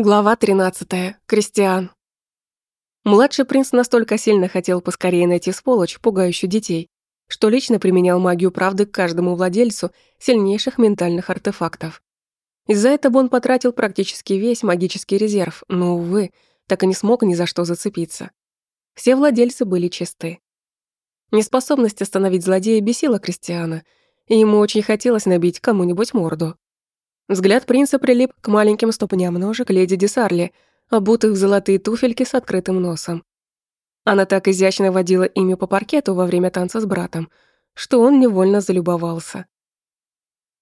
Глава 13. Кристиан. Младший принц настолько сильно хотел поскорее найти сволочь, пугающую детей, что лично применял магию правды к каждому владельцу сильнейших ментальных артефактов. Из-за этого он потратил практически весь магический резерв, но, увы, так и не смог ни за что зацепиться. Все владельцы были чисты. Неспособность остановить злодея бесила Кристиана, и ему очень хотелось набить кому-нибудь морду. Взгляд принца прилип к маленьким ступням ножек леди Десарли, обутых в золотые туфельки с открытым носом. Она так изящно водила ими по паркету во время танца с братом, что он невольно залюбовался.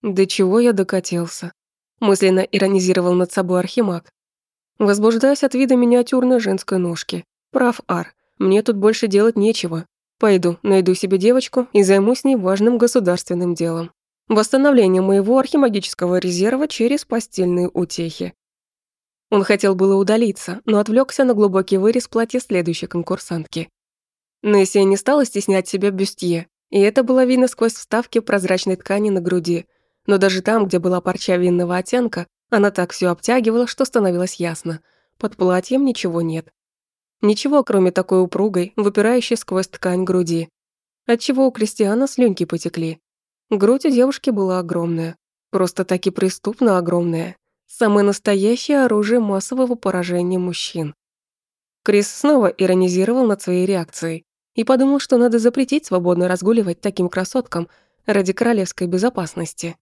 «До чего я докатился?» — мысленно иронизировал над собой Архимаг. Возбуждаясь от вида миниатюрной женской ножки. «Прав, Ар, мне тут больше делать нечего. Пойду, найду себе девочку и займусь ней важным государственным делом» восстановление моего архимагического резерва через постельные утехи. Он хотел было удалиться, но отвлекся на глубокий вырез платья следующей конкурсантки. Нессия не стала стеснять себя бюстье, и это было видно сквозь вставки прозрачной ткани на груди. Но даже там, где была парча винного оттенка, она так все обтягивала, что становилось ясно. Под платьем ничего нет. Ничего, кроме такой упругой, выпирающей сквозь ткань груди. Отчего у Кристиана слюнки потекли. Грудь у девушки была огромная. Просто-таки преступно огромная. Самое настоящее оружие массового поражения мужчин. Крис снова иронизировал над своей реакцией и подумал, что надо запретить свободно разгуливать таким красоткам ради королевской безопасности.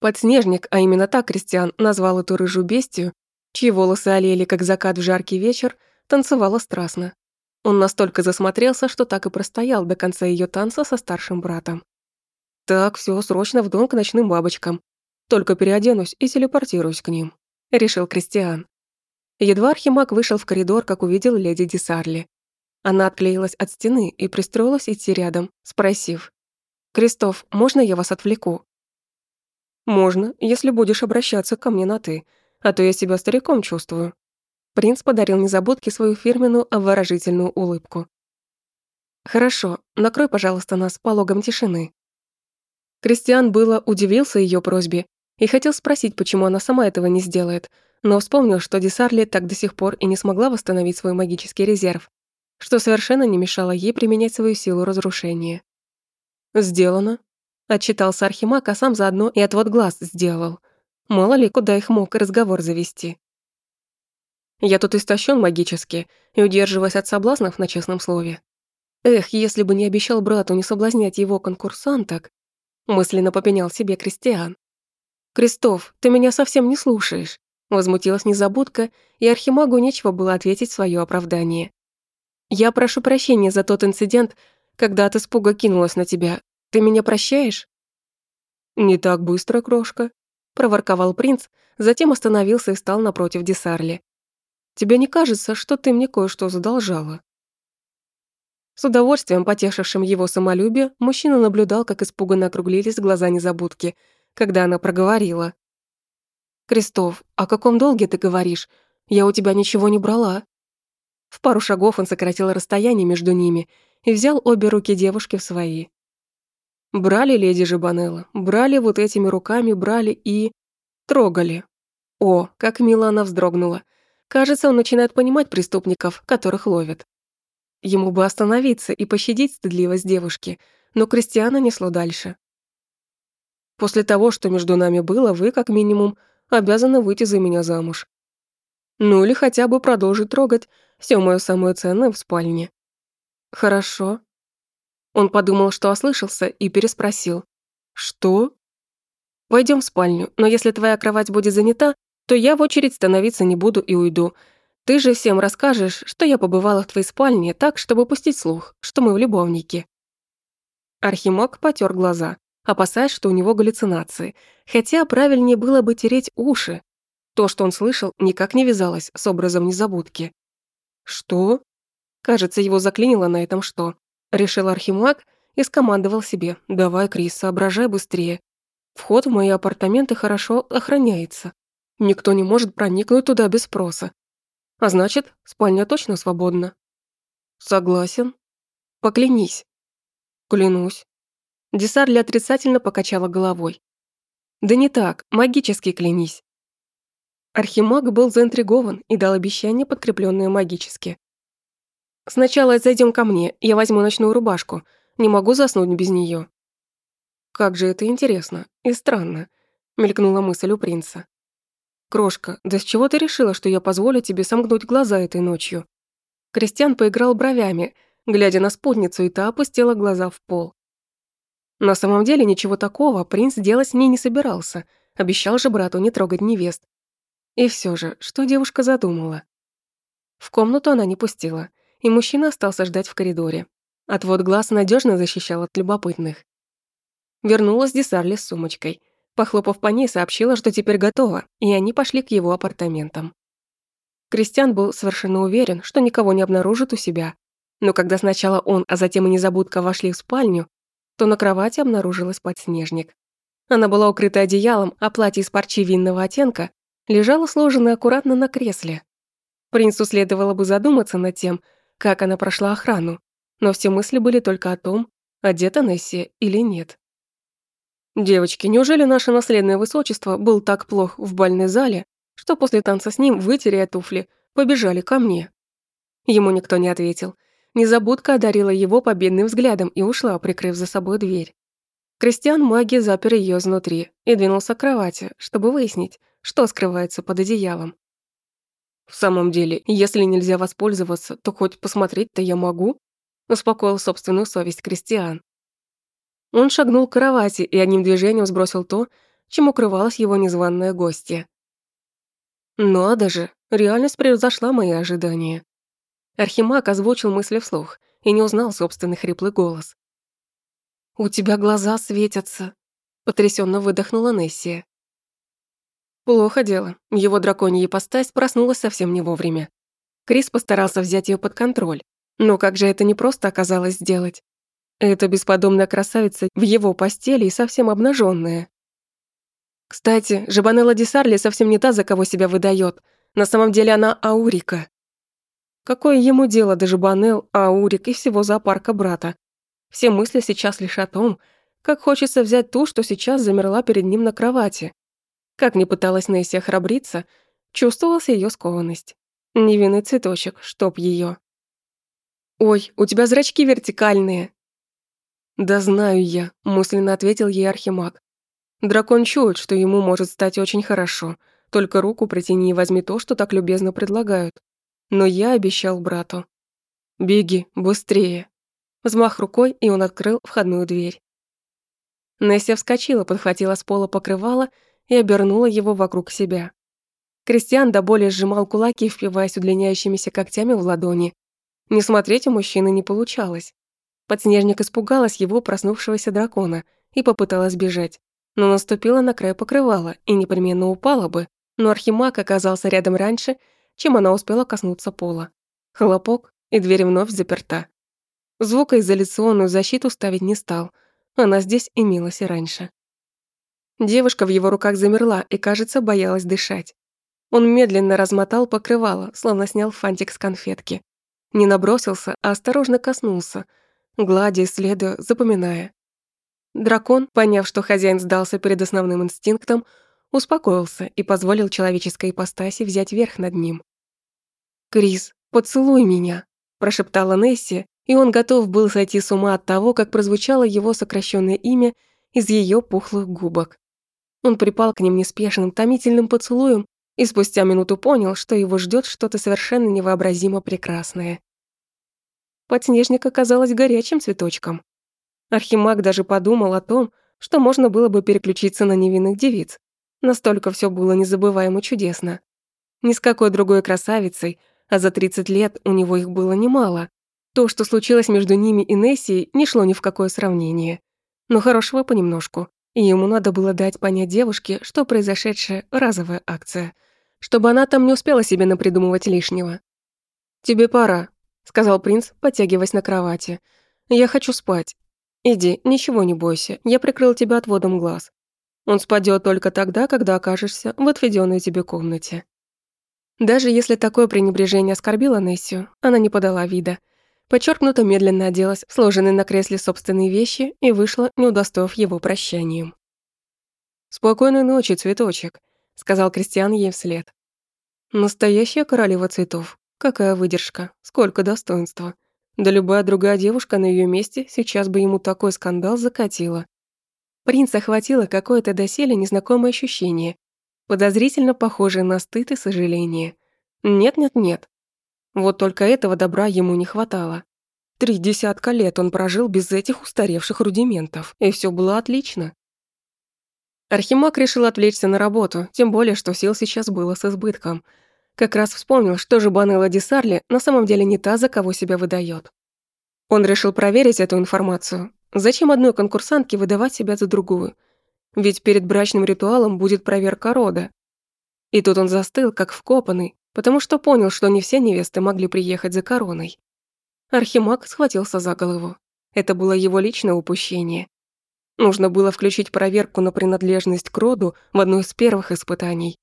Подснежник, а именно так Кристиан назвал эту рыжую бестию, чьи волосы олели, как закат в жаркий вечер, танцевала страстно. Он настолько засмотрелся, что так и простоял до конца ее танца со старшим братом. Так, все, срочно в дом к ночным бабочкам. Только переоденусь и телепортируюсь к ним», — решил Кристиан. Едва Архимаг вышел в коридор, как увидел леди Десарли. Она отклеилась от стены и пристроилась идти рядом, спросив. «Кристоф, можно я вас отвлеку?» «Можно, если будешь обращаться ко мне на «ты», а то я себя стариком чувствую». Принц подарил незабудке свою фирменную обворожительную улыбку. «Хорошо, накрой, пожалуйста, нас пологом тишины», Кристиан было удивился ее просьбе и хотел спросить, почему она сама этого не сделает, но вспомнил, что Десарли так до сих пор и не смогла восстановить свой магический резерв, что совершенно не мешало ей применять свою силу разрушения. «Сделано», — отчитался Архимаг, а сам заодно и отвод глаз сделал. Мало ли, куда их мог разговор завести. Я тут истощен магически и удерживаюсь от соблазнов на честном слове. Эх, если бы не обещал брату не соблазнять его конкурсанток, мысленно попенял себе Кристиан. «Крестов, ты меня совсем не слушаешь», возмутилась незабудка, и Архимагу нечего было ответить в своё оправдание. «Я прошу прощения за тот инцидент, когда от испуга кинулась на тебя. Ты меня прощаешь?» «Не так быстро, крошка», — проворковал принц, затем остановился и стал напротив Десарли. «Тебе не кажется, что ты мне кое-что задолжала?» С удовольствием потешившим его самолюбие, мужчина наблюдал, как испуганно округлились глаза незабудки, когда она проговорила. «Крестов, о каком долге ты говоришь? Я у тебя ничего не брала». В пару шагов он сократил расстояние между ними и взял обе руки девушки в свои. Брали леди Жабанелла, брали вот этими руками, брали и... трогали. О, как мило она вздрогнула. Кажется, он начинает понимать преступников, которых ловят. Ему бы остановиться и пощадить стыдливость девушки, но Кристиана несло дальше. «После того, что между нами было, вы, как минимум, обязаны выйти за меня замуж. Ну или хотя бы продолжить трогать все моё самое ценное в спальне». «Хорошо». Он подумал, что ослышался, и переспросил. «Что?» Пойдем в спальню, но если твоя кровать будет занята, то я в очередь становиться не буду и уйду, ты же всем расскажешь, что я побывала в твоей спальне так, чтобы пустить слух, что мы в любовнике». Архимаг потер глаза, опасаясь, что у него галлюцинации, хотя правильнее было бы тереть уши. То, что он слышал, никак не вязалось с образом незабудки. «Что?» Кажется, его заклинило на этом «что». Решил Архимаг и скомандовал себе «Давай, Крис, соображай быстрее. Вход в мои апартаменты хорошо охраняется. Никто не может проникнуть туда без спроса. А значит, спальня точно свободна. Согласен. Поклянись. Клянусь. Десарли отрицательно покачала головой. Да не так, магически клянись. Архимаг был заинтригован и дал обещание, подкрепленное магически. «Сначала зайдем ко мне, я возьму ночную рубашку. Не могу заснуть без нее. «Как же это интересно и странно», — мелькнула мысль у принца. «Крошка, да с чего ты решила, что я позволю тебе сомкнуть глаза этой ночью?» Кристиан поиграл бровями, глядя на спутницу, и та опустила глаза в пол. На самом деле ничего такого принц делать с ней не собирался, обещал же брату не трогать невест. И все же, что девушка задумала? В комнату она не пустила, и мужчина остался ждать в коридоре. Отвод глаз надежно защищал от любопытных. Вернулась Десарли с сумочкой. Похлопав по ней, сообщила, что теперь готова, и они пошли к его апартаментам. Кристиан был совершенно уверен, что никого не обнаружит у себя. Но когда сначала он, а затем и незабудка вошли в спальню, то на кровати обнаружилась подснежник. Она была укрыта одеялом, а платье из парчи винного оттенка лежало сложенное аккуратно на кресле. Принцу следовало бы задуматься над тем, как она прошла охрану, но все мысли были только о том, одета Несси или нет. «Девочки, неужели наше наследное высочество был так плох в бальной зале, что после танца с ним, вытеряя туфли, побежали ко мне?» Ему никто не ответил. Незабудка одарила его победным взглядом и ушла, прикрыв за собой дверь. Кристиан маги запер ее изнутри и двинулся к кровати, чтобы выяснить, что скрывается под одеялом. «В самом деле, если нельзя воспользоваться, то хоть посмотреть-то я могу?» успокоил собственную совесть Кристиан. Он шагнул к кровати и одним движением сбросил то, чем укрывалась его незваная гостья. Надо же, реальность превзошла мои ожидания. Архимаг озвучил мысли вслух и не узнал собственный хриплый голос. «У тебя глаза светятся», — потрясенно выдохнула Нессия. Плохо дело. Его драконья ипостась проснулась совсем не вовремя. Крис постарался взять ее под контроль, но как же это непросто оказалось сделать? Эта бесподобная красавица в его постели и совсем обнаженная. Кстати, Жабанелла Десарли совсем не та, за кого себя выдает. На самом деле она Аурика. Какое ему дело до Жабанел, Аурик и всего зоопарка брата? Все мысли сейчас лишь о том, как хочется взять ту, что сейчас замерла перед ним на кровати. Как ни пыталась Нессия храбриться, чувствовалась ее скованность. Невинный цветочек, чтоб ее. «Ой, у тебя зрачки вертикальные!» «Да знаю я», — мысленно ответил ей Архимаг. «Дракон чует, что ему может стать очень хорошо. Только руку протяни и возьми то, что так любезно предлагают. Но я обещал брату. Беги, быстрее». Взмах рукой, и он открыл входную дверь. Несsia вскочила, подхватила с пола покрывало и обернула его вокруг себя. Кристиан до боли сжимал кулаки, впиваясь удлиняющимися когтями в ладони. Не смотреть у мужчины не получалось. Подснежник испугалась его проснувшегося дракона и попыталась бежать, но наступила на край покрывала и непременно упала бы, но Архимаг оказался рядом раньше, чем она успела коснуться пола. Хлопок, и дверь вновь заперта. Звукоизоляционную защиту ставить не стал, она здесь имелась и раньше. Девушка в его руках замерла и, кажется, боялась дышать. Он медленно размотал покрывало, словно снял фантик с конфетки. Не набросился, а осторожно коснулся, гладя, исследуя, запоминая. Дракон, поняв, что хозяин сдался перед основным инстинктом, успокоился и позволил человеческой ипостаси взять верх над ним. «Крис, поцелуй меня», – прошептала Несси, и он готов был сойти с ума от того, как прозвучало его сокращенное имя из ее пухлых губок. Он припал к ним неспешным, томительным поцелуем и спустя минуту понял, что его ждет что-то совершенно невообразимо прекрасное. Подснежник оказалась горячим цветочком. Архимаг даже подумал о том, что можно было бы переключиться на невинных девиц. Настолько все было незабываемо чудесно. Ни с какой другой красавицей, а за 30 лет у него их было немало. То, что случилось между ними и Нессией, не шло ни в какое сравнение. Но хорошего понемножку. И ему надо было дать понять девушке, что произошедшая разовая акция, чтобы она там не успела себе напридумывать лишнего. «Тебе пора», — сказал принц, подтягиваясь на кровати. «Я хочу спать. Иди, ничего не бойся, я прикрыл тебя отводом глаз. Он спадет только тогда, когда окажешься в отведенной тебе комнате». Даже если такое пренебрежение оскорбило Нессию, она не подала вида. Подчеркнуто медленно оделась в сложенные на кресле собственные вещи и вышла, не удостоив его прощанием. «Спокойной ночи, цветочек», — сказал Кристиан ей вслед. Настоящая королева цветов. Какая выдержка, сколько достоинства. Да любая другая девушка на ее месте сейчас бы ему такой скандал закатила. Принца охватило какое-то доселе незнакомое ощущение, подозрительно похожее на стыд и сожаление. Нет-нет-нет. Вот только этого добра ему не хватало. Три десятка лет он прожил без этих устаревших рудиментов, и все было отлично. Архимаг решил отвлечься на работу, тем более, что сил сейчас было с избытком – как раз вспомнил, что же Банелла Десарли на самом деле не та, за кого себя выдает. Он решил проверить эту информацию. Зачем одной конкурсантке выдавать себя за другую? Ведь перед брачным ритуалом будет проверка рода. И тут он застыл, как вкопанный, потому что понял, что не все невесты могли приехать за короной. Архимаг схватился за голову. Это было его личное упущение. Нужно было включить проверку на принадлежность к роду в одно из первых испытаний.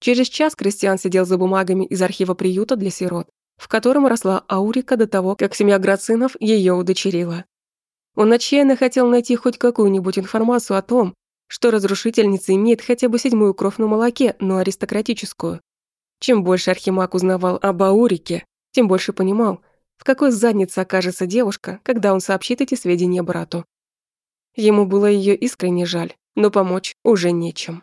Через час Кристиан сидел за бумагами из архива приюта для сирот, в котором росла Аурика до того, как семья Грацинов ее удочерила. Он отчаянно хотел найти хоть какую-нибудь информацию о том, что разрушительница имеет хотя бы седьмую кровь на молоке, но аристократическую. Чем больше Архимаг узнавал об Аурике, тем больше понимал, в какой заднице окажется девушка, когда он сообщит эти сведения брату. Ему было ее искренне жаль, но помочь уже нечем.